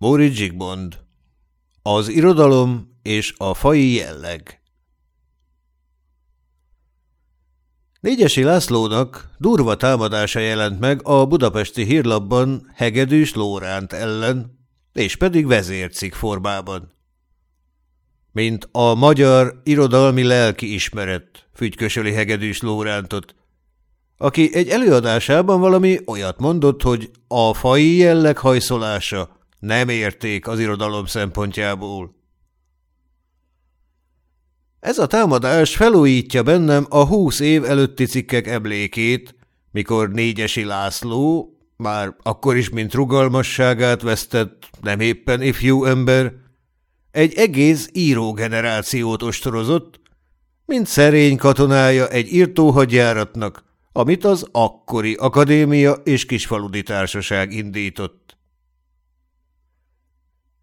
Móri Zsigmond Az irodalom és a fai jelleg Négyesi Lászlónak durva támadása jelent meg a budapesti hírlapban Hegedűs Lóránt ellen, és pedig vezércik formában. Mint a magyar irodalmi lelki ismeret, fügykösöli Hegedűs Lórántot, aki egy előadásában valami olyat mondott, hogy a fai jelleg hajszolása nem érték az irodalom szempontjából. Ez a támadás felújítja bennem a húsz év előtti cikkek emlékét, mikor Négyesi László, már akkor is mint rugalmasságát vesztett, nem éppen ifjú ember, egy egész írógenerációt ostorozott, mint szerény katonája egy írtóhagyjáratnak, amit az akkori akadémia és kisfaludi társaság indított.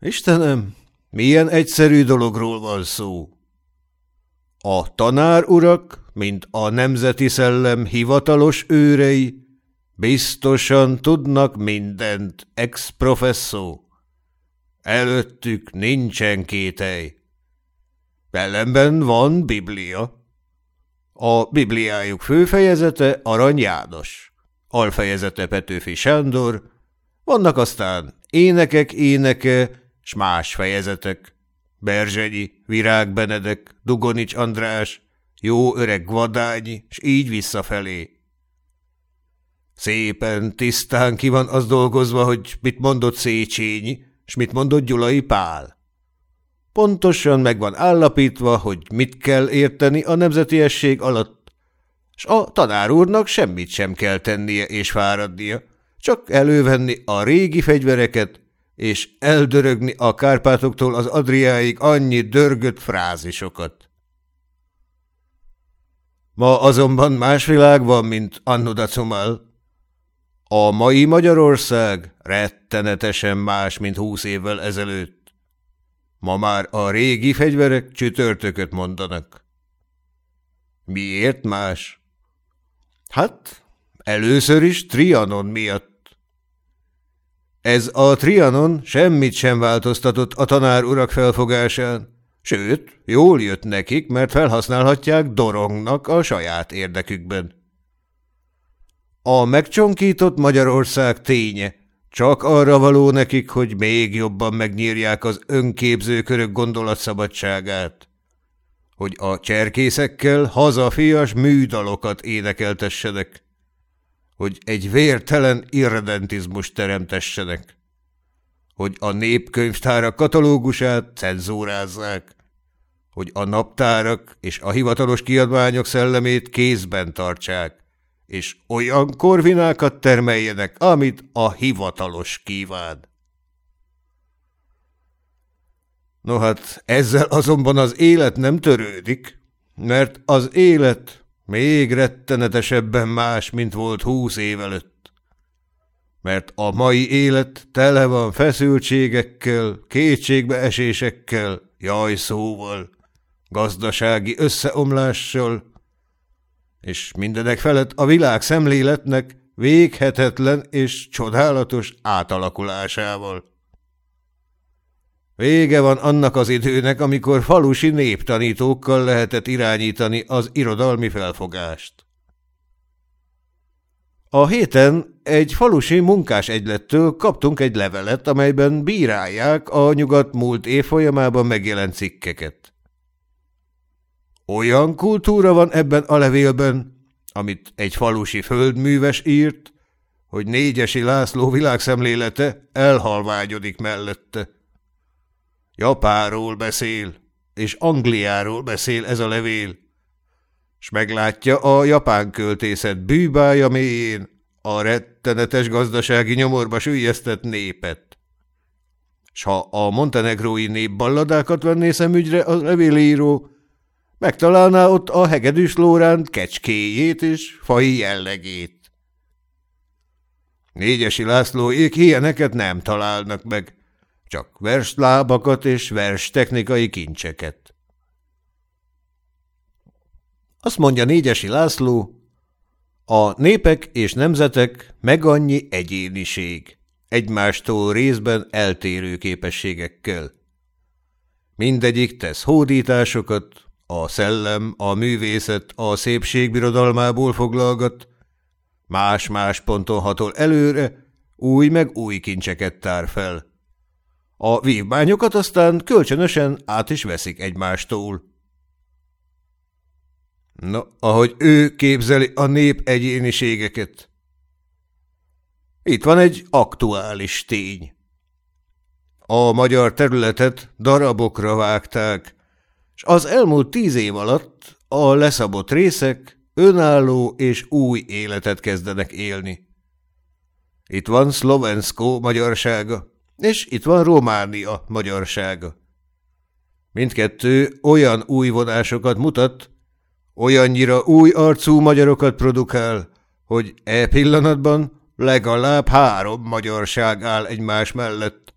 Istenem, milyen egyszerű dologról van szó! A tanárurak, mint a nemzeti szellem hivatalos őrei, biztosan tudnak mindent, ex professzó. Előttük nincsen kételj. Ellenben van Biblia. A Bibliájuk főfejezete Arany János, alfejezete Petőfi Sándor, vannak aztán énekek éneke, s más fejezetek. Berzsenyi, Virág Benedek, Dugonics András, jó öreg Vadányi, s így visszafelé. Szépen, tisztán ki van az dolgozva, hogy mit mondott Széchenyi, s mit mondott Gyulai Pál. Pontosan meg van állapítva, hogy mit kell érteni a nemzetiesség alatt, s a tanár úrnak semmit sem kell tennie és fáradnia, csak elővenni a régi fegyvereket, és eldörögni a Kárpátoktól az Adriáig annyi dörgött frázisokat. Ma azonban más világ van, mint anno dazumal. A mai Magyarország rettenetesen más, mint húsz évvel ezelőtt. Ma már a régi fegyverek csütörtököt mondanak. Miért más? Hát, először is Trianon miatt. Ez a Trianon semmit sem változtatott a tanár urak felfogásán, sőt, jól jött nekik, mert felhasználhatják dorongnak a saját érdekükben. A megcsonkított Magyarország ténye csak arra való nekik, hogy még jobban megnyírják az önképzőkörök gondolatszabadságát, hogy a cserkészekkel hazafias műdalokat énekeltessenek hogy egy vértelen irredentizmus teremtessenek, hogy a népkönyvtárak katalógusát cenzúrázzák, hogy a naptárak és a hivatalos kiadványok szellemét kézben tartsák, és olyan korvinákat termeljenek, amit a hivatalos kíván. No hát ezzel azonban az élet nem törődik, mert az élet még rettenetesebben más, mint volt húsz év előtt. Mert a mai élet tele van feszültségekkel, kétségbeesésekkel, jajszóval, gazdasági összeomlással, és mindenek felett a világ szemléletnek véghetetlen és csodálatos átalakulásával. Vége van annak az időnek, amikor falusi néptanítókkal lehetett irányítani az irodalmi felfogást. A héten egy falusi munkás egylettől kaptunk egy levelet, amelyben bírálják a nyugat múlt év folyamában megjelent cikkeket. Olyan kultúra van ebben a levélben, amit egy falusi földműves írt, hogy négyesi László világszemlélete elhalványodik mellette. Japáról beszél, és Angliáról beszél ez a levél, s meglátja a japán költészet bűbája mélyén a rettenetes gazdasági nyomorba sűjesztett népet. S ha a montenegrói népballadákat venné szemügyre a levélíró, megtalálná ott a hegedűs lóránt kecskéjét és fai jellegét. Négyesi Lászlóék ilyeneket nem találnak meg, csak verslábakat és vers technikai kincseket. Azt mondja Négyesi László, a népek és nemzetek meg annyi egyéniség. egymástól részben eltérő képességekkel. Mindegyik tesz hódításokat, a szellem, a művészet, a szépség birodalmából foglalgat, más-más ponton hatol előre, új meg új kincseket tár fel. A vívmányokat aztán kölcsönösen át is veszik egymástól. Na, ahogy ő képzeli a nép egyéniségeket. Itt van egy aktuális tény. A magyar területet darabokra vágták, és az elmúlt tíz év alatt a leszabott részek önálló és új életet kezdenek élni. Itt van Szlovenszkó magyarsága, és itt van Románia magyarsága. Mindkettő olyan új vonásokat mutat, olyannyira új arcú magyarokat produkál, hogy e pillanatban legalább három magyarság áll egymás mellett.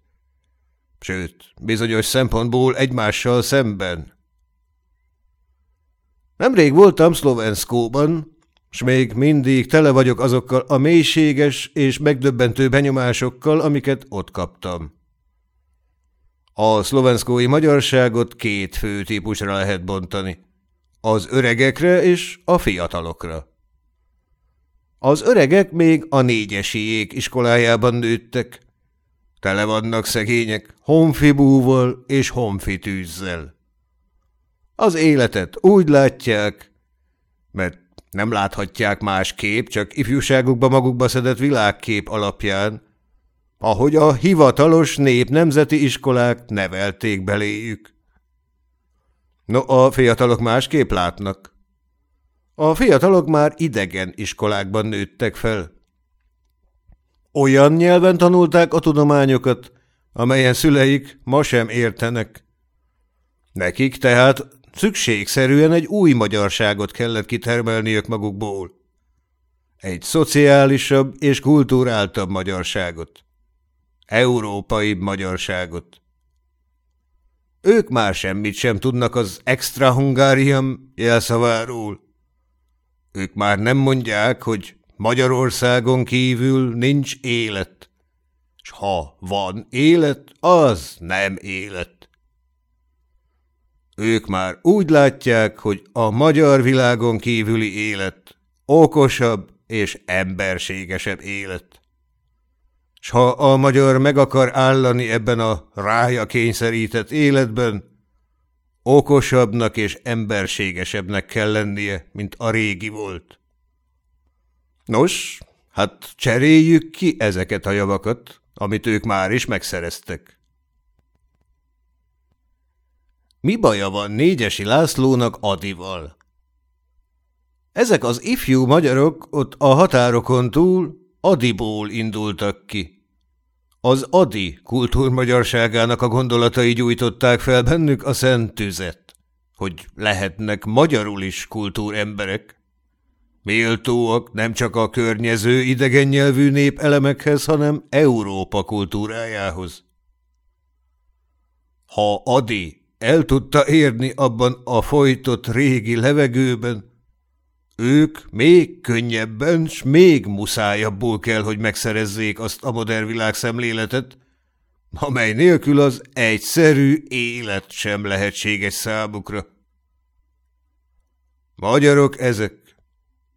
Sőt, bizonyos szempontból egymással szemben. Nemrég voltam Szlovenszkóban, s még mindig tele vagyok azokkal a mélységes és megdöbbentő benyomásokkal, amiket ott kaptam. A szlovenszkói magyarságot két fő típusra lehet bontani. Az öregekre és a fiatalokra. Az öregek még a négyesiék iskolájában nőttek. Tele vannak szegények honfibúval és honfitűzzel. Az életet úgy látják, mert nem láthatják más kép, csak ifjúságukba magukba szedett világkép alapján, ahogy a hivatalos nép nemzeti iskolák nevelték beléjük. No, a fiatalok másképp látnak. A fiatalok már idegen iskolákban nőttek fel. Olyan nyelven tanulták a tudományokat, amelyen szüleik ma sem értenek. Nekik tehát szükségszerűen egy új magyarságot kellett kitermelniük magukból. Egy szociálisabb és kulturáltabb magyarságot. Európai magyarságot. Ők már semmit sem tudnak az extra hungárium jelszaváról. Ők már nem mondják, hogy Magyarországon kívül nincs élet, s ha van élet, az nem élet. Ők már úgy látják, hogy a magyar világon kívüli élet okosabb és emberségesebb élet. S ha a magyar meg akar állani ebben a rája kényszerített életben, okosabbnak és emberségesebbnek kell lennie, mint a régi volt. Nos, hát cseréljük ki ezeket a javakat, amit ők már is megszereztek. Mi baja van Négyesi Lászlónak Adival? Ezek az ifjú magyarok ott a határokon túl Adiból indultak ki. Az Adi kultúrmagyarságának a gondolatai gyújtották fel bennük a szent tüzet, hogy lehetnek magyarul is kultúremberek. Méltóak nem csak a környező idegen nyelvű nép elemekhez, hanem Európa kultúrájához. Ha Adi el tudta érni abban a folytott régi levegőben, ők még könnyebben s még muszájabbul kell, hogy megszerezzék azt a modern világ szemléletet, amely nélkül az egyszerű élet sem lehetséges számukra. Magyarok ezek,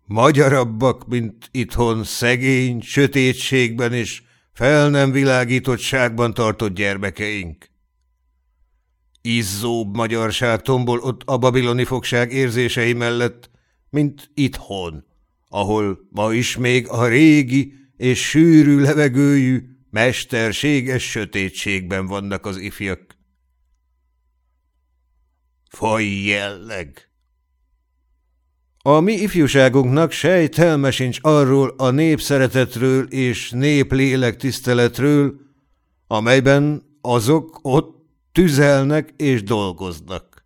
magyarabbak, mint itthon szegény, sötétségben és fel nem világítottságban tartott gyermekeink. Izzóbb magyarság tombol ott a babiloni fogság érzései mellett, mint itthon, ahol ma is még a régi és sűrű levegőjű, mesterséges sötétségben vannak az ifjak. Faj jelleg! A mi ifjúságunknak sejtelme sincs arról a népszeretetről és néplélek tiszteletről, amelyben azok ott tüzelnek és dolgoznak.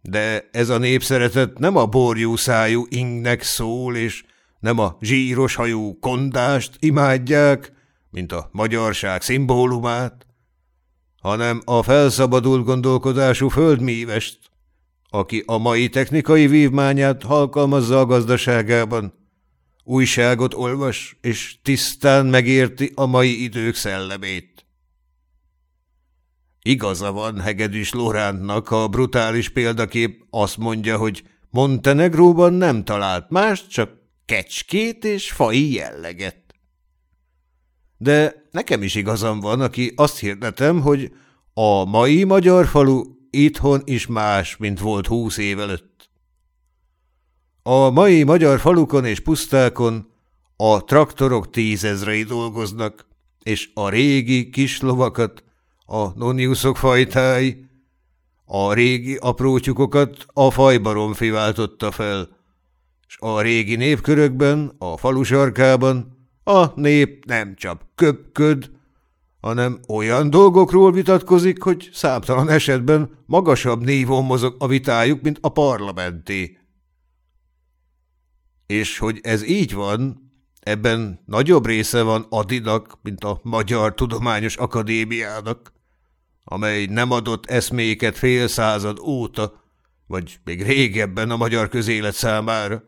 De ez a népszeretet nem a borjú szájú ingnek szól, és nem a zsíros hajú kondást imádják, mint a magyarság szimbólumát, hanem a felszabadult gondolkodású földmívest, aki a mai technikai vívmányát alkalmazza a gazdaságában, újságot olvas, és tisztán megérti a mai idők szellemét. Igaza van Hegedűs Lorántnak, a brutális példakép azt mondja, hogy Montenegróban nem talált más, csak kecskét és fai jelleget. De nekem is igazam van, aki azt hirdetem, hogy a mai magyar falu itthon is más, mint volt húsz év előtt. A mai magyar falukon és pusztákon a traktorok tízezrei dolgoznak, és a régi kis lovakat, a noniuszok fajtái, a régi aprótyukokat a fajbaromfi váltotta fel, és a régi népkörökben, a falu sarkában a nép nem csak köpköd, hanem olyan dolgokról vitatkozik, hogy számtalan esetben magasabb névon mozog a vitájuk, mint a parlamenté. És hogy ez így van, ebben nagyobb része van Adinak, mint a Magyar Tudományos Akadémiának, amely nem adott eszméket fél század óta, vagy még régebben a magyar közélet számára.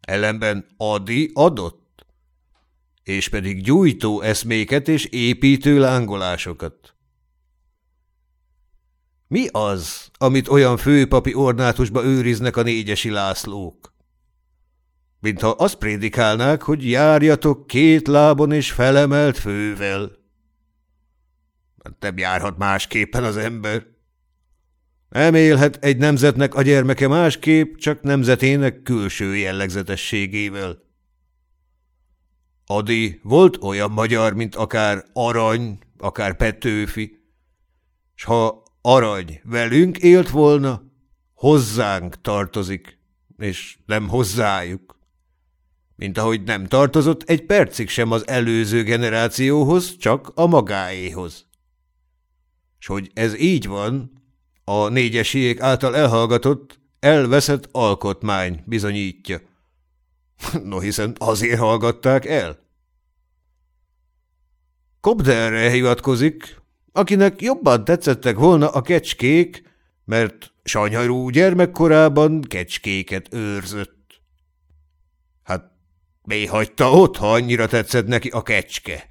Ellenben Adi adott és pedig gyújtó eszméket és építő lángolásokat. Mi az, amit olyan főpapi ornátusba őriznek a négyesi Lászlók? Mintha azt prédikálnák, hogy járjatok két lábon és felemelt fővel. Nem járhat másképpen az ember. Nem élhet egy nemzetnek a gyermeke másképp, csak nemzetének külső jellegzetességével. Adi volt olyan magyar, mint akár Arany, akár Petőfi, s ha Arany velünk élt volna, hozzánk tartozik, és nem hozzájuk. Mint ahogy nem tartozott egy percig sem az előző generációhoz, csak a magáéhoz. S hogy ez így van, a négyesiek által elhallgatott, elveszett alkotmány bizonyítja. No, hiszen azért hallgatták el. Kobderre hivatkozik, akinek jobban tetszettek volna a kecskék, mert sanyarú gyermekkorában kecskéket őrzött. Hát mi hagyta ott, ha annyira tetszett neki a kecske?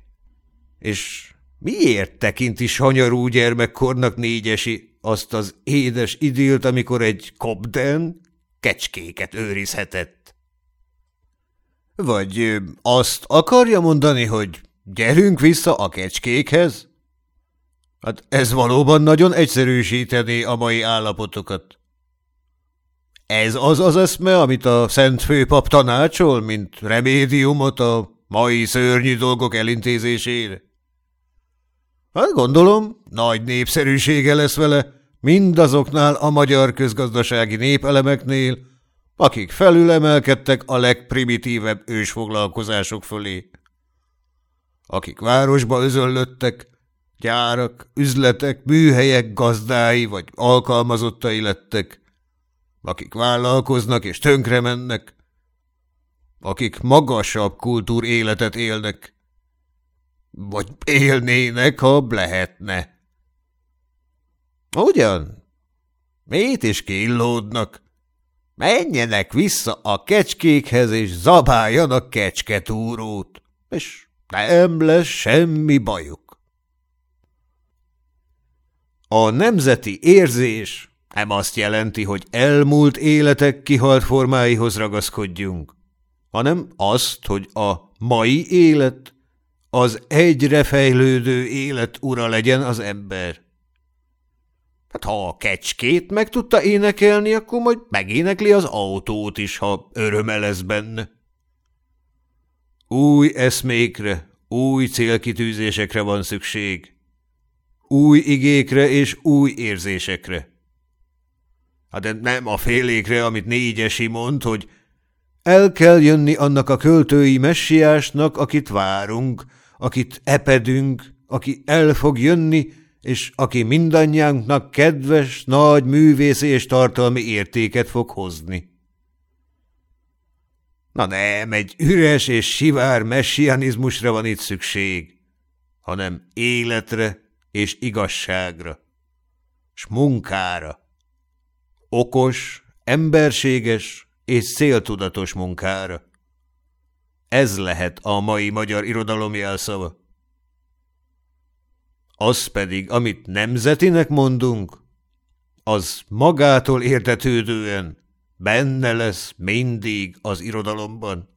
És miért tekinti sanyarú gyermekkornak négyesi azt az édes idilt, amikor egy kobden kecskéket őrizhetett? Vagy azt akarja mondani, hogy Gyerünk vissza a kecskékhez? Hát ez valóban nagyon egyszerűsítené a mai állapotokat. Ez az az eszme, amit a szent főpap tanácsol, mint remédiumot a mai szörnyű dolgok elintézésére? Hát gondolom, nagy népszerűsége lesz vele mindazoknál a magyar közgazdasági népelemeknél, akik felülemelkedtek a legprimitívebb ősfoglalkozások fölé akik városba özöllöttek, gyárak, üzletek, műhelyek gazdái vagy alkalmazottai lettek, akik vállalkoznak és tönkre mennek, akik magasabb kultúr életet élnek, vagy élnének, ha lehetne. Ugyan? Mit is killódnak? Menjenek vissza a kecskékhez, és zabáljanak kecsketúrót, és nem lesz semmi bajuk. A nemzeti érzés nem azt jelenti, hogy elmúlt életek kihalt formáihoz ragaszkodjunk, hanem azt, hogy a mai élet, az egyre fejlődő élet ura legyen az ember. Hát ha a kecskét meg tudta énekelni, akkor majd megénekli az autót is, ha öröme lesz benne. Új eszmékre, új célkitűzésekre van szükség. Új igékre és új érzésekre. Hát nem a félékre, amit négyesi mond, hogy el kell jönni annak a költői messiásnak, akit várunk, akit epedünk, aki el fog jönni, és aki mindannyiunknak kedves, nagy művész és tartalmi értéket fog hozni. Na nem, egy üres és sivár messianizmusra van itt szükség, hanem életre és igazságra, s munkára. Okos, emberséges és céltudatos munkára. Ez lehet a mai magyar irodalom jelszava. Az pedig, amit nemzetinek mondunk, az magától értetődően benne lesz mindig az irodalomban.